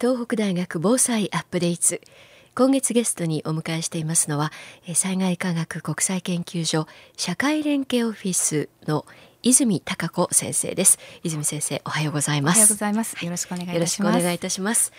東北大学防災アップデート。今月ゲストにお迎えしていますのは災害科学国際研究所社会連携オフィスの泉孝子先生です。泉先生おはようございます。おはようございます。よろしくお願いいたします、よろしくお願いいたします、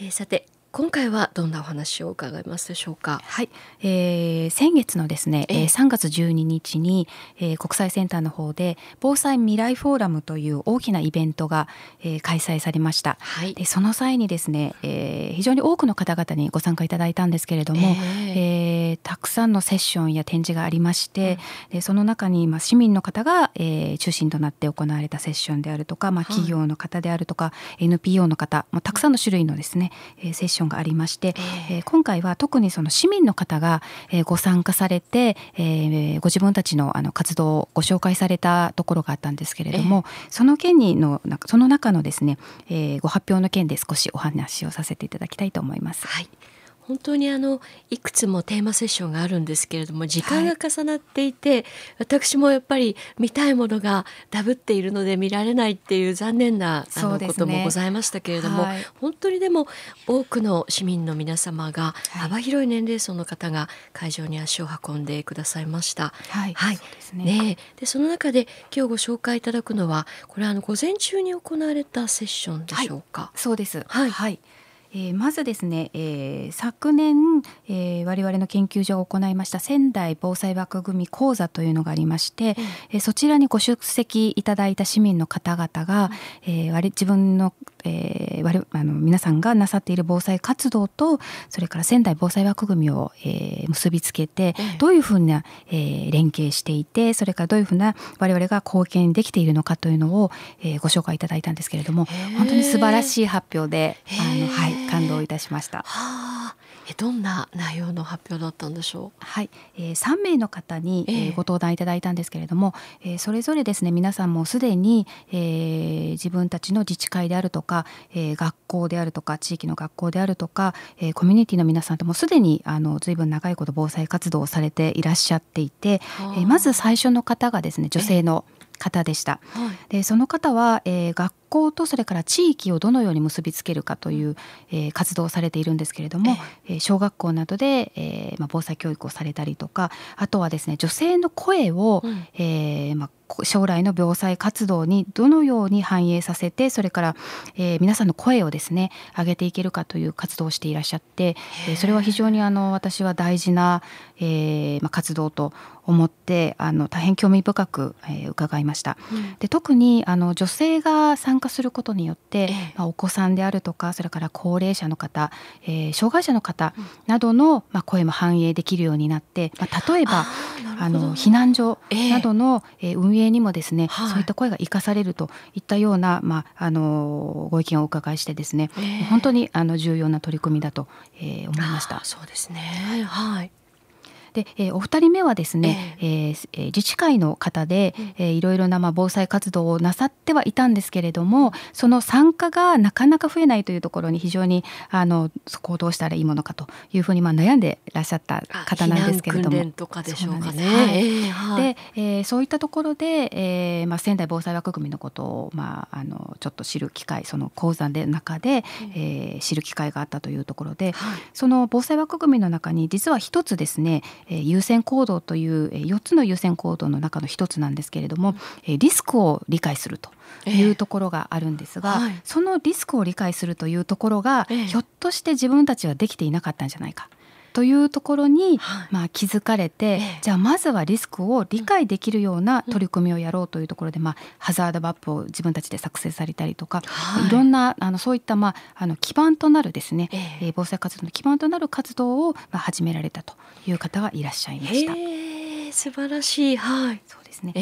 えー、さて今回はどんなお話を伺いますでしょうか？はい、えー、先月のですね、えー、3月12日に、えー、国際センターの方で防災未来フォーラムという大きなイベントが、えー、開催されました。はい、でその際にですね、えー、非常に多くの方々にご参加いただいたんですけれども、えー、えー、たくさんのセッションや展示がありまして、うん、でその中にまあ市民の方が、えー、中心となって行われたセッションであるとか、まあ企業の方であるとか、はい、NPO の方、もうたくさんの種類のですね、えー、セッションがありまして、えー、今回は特にその市民の方が、えー、ご参加されて、えー、ご自分たちのあの活動をご紹介されたところがあったんですけれども、その件にのその中のですね、えー、ご発表の件で少しお話をさせていただきたいと思います。はい本当にあのいくつもテーマセッションがあるんですけれども時間が重なっていて、はい、私もやっぱり見たいものがダブっているので見られないっていう残念なあのこともございましたけれども、はい、本当にでも多くの市民の皆様が、幅広い年齢層の方が会場に足を運んでくださいました。はい、はい、そね。ねでその中で今日ご紹介いただくのはこれあの午前中に行われたセッションでしょうか？そうです。はい、はいえー、まずですね、えー、昨年、えー、我々の研究所が行いました仙台防災枠組み講座というのがありまして、うん、えー、そちらにご出席いただいた市民の方々が、うん、えー、自分のえー、我あの皆さんがなさっている防災活動とそれから仙台防災枠組みを、えー、結びつけて、どういうふうな、えー、連携していてそれからどういうふうな我々が貢献できているのかというのを、えー、ご紹介いただいたんですけれども本当に素晴らしい発表であの、はい、感動いたしました。はあどんな内容の発表だったんでしょう？はい、えー、3名の方に、えー、ご登壇いただいたんですけれども、えー、それぞれですね皆さんもすでに、えー、自分たちの自治会であるとか、えー、学校であるとか地域の学校であるとか、えー、コミュニティの皆さんともすでにあの随分長いこと防災活動をされていらっしゃっていて、えー、まず最初の方がですね女性の、方でした。はい、でその方は、えー、学校とそれから地域をどのように結びつけるかという、えー、活動をされているんですけれども、えー、小学校などで、えーまあ、防災教育をされたりとかあとはですね女性の声を、うん、えー、まあ、将来の防災活動にどのように反映させてそれから、えー、皆さんの声をですね上げていけるかという活動をしていらっしゃって、えー、それは非常にあの私は大事な、えーまあ、活動と思ってあの大変興味深く、えー、伺いました。うん、で特にあの女性が参加することによって、まあ、お子さんであるとかそれから高齢者の方、えー、障害者の方などの、まあ、声も反映できるようになって、まあ、例えばあの避難所などの、えー、運営にもですね、はい、そういった声が生かされるといったような、まあ、あのご意見をお伺いしてですね、えー、本当にあの重要な取り組みだと、えー、思いました。そうですね。はいで、えー、お二人目はですね、えー、えー、自治会の方で、えー、いろいろなまあ防災活動をなさってはいたんですけれどもその参加がなかなか増えないというところに非常にあのそこをどうしたらいいものかというふうにまあ悩んでいらっしゃった方なんですけれども。とかでしょうかね。はい、はい、で、えー、そういったところで、えーまあ、仙台防災枠組みのことを、まあ、あのちょっと知る機会その講座で中で、えー、知る機会があったというところで、はい、その防災枠組みの中に実は一つですねえ優先行動という4つの優先行動の中の一つなんですけれども、えリスクを理解するというところがあるんですが、えーはい、そのリスクを理解するというところが、えー、ひょっとして自分たちはできていなかったんじゃないか。というところに、はい、まあ、気づかれて、ええ、じゃあまずはリスクを理解できるような取り組みをやろうというところで、まあ、ハザードマップを自分たちで作成されたりとか、はい、いろんなあのそういった、まあ、あの基盤となるですね、ええ。防災活動の基盤となる活動を、まあ、始められたという方がいらっしゃいました。素晴らしい、はい、ですね、え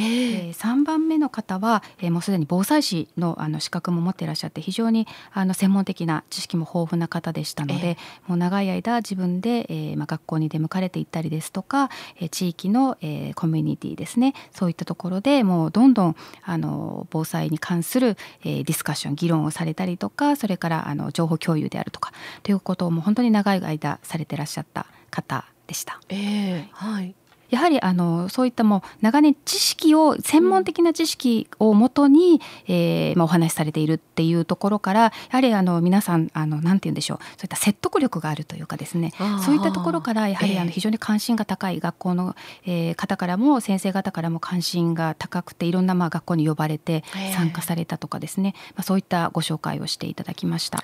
ー、3番目の方は、えー、もうすでに防災士のあの資格も持っていらっしゃって非常にあの専門的な知識も豊富な方でしたので、えー、もう長い間自分で、えーまあ、学校に出向かれていったりですとか、えー、地域の、えー、コミュニティですね。そういったところでもうどんどんあの防災に関する、えー、ディスカッション議論をされたりとかそれからあの情報共有であるとかということをもう本当に長い間されてらっしゃった方でした。えー、はいやはりあのそういったもう長年知識を専門的な知識をもとに、うん、えー、まあ、お話しされているっていうところからやはりあの皆さんあのなんて言うんでしょうそういった説得力があるというかですねそういったところからやはりあの非常に関心が高い学校の、えー、方からも先生方からも関心が高くていろんなまあ学校に呼ばれて参加されたとかですね、まあ、そういったご紹介をしていただきました。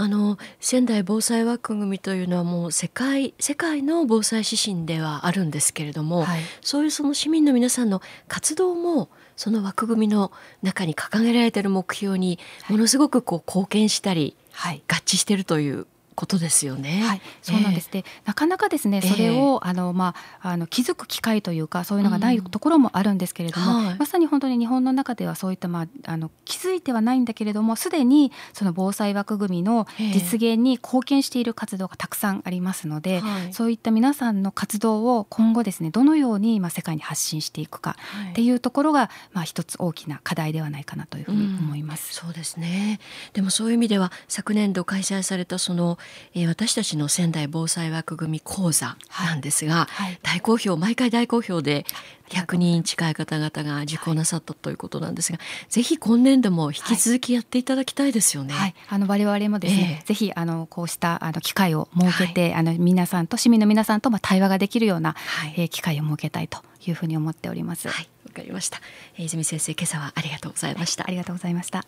あの仙台防災枠組みというのはもう世界世界の防災指針ではあるんですけれども、はい、そういうその市民の皆さんの活動もその枠組みの中に掲げられている目標にものすごくこう貢献したり、はい、合致しているということですよね。はい、そうなんです。で、なかなかですね、それを、あのまああの気づく機会というかそういうのがないところもあるんですけれども、うんはい、まさに本当に日本の中ではそういったまああの気づいてはないんだけれども、すでにその防災枠組みの実現に貢献している活動がたくさんありますので、はい、そういった皆さんの活動を今後ですねどのようにまあ世界に発信していくかっていうところが、まあ一つ大きな課題ではないかなというふうに思います。うん、そうですね。でもそういう意味では昨年度開催されたそのえー、私たちの仙台防災枠組み講座なんですが、はいはい、大好評毎回大好評で100人近い方々が受講なさったということなんですが、はい、ぜひ今年度も引き続きやっていただきたいですよね。あの我々もですね、えー、ぜひあのこうしたあの機会を設けて、あの皆さんと市民の皆さんとまあ対話ができるような、はい、えー、機会を設けたいというふうに思っております。はい、わかりました。えー、泉先生今朝はありがとうございました。ありがとうございました。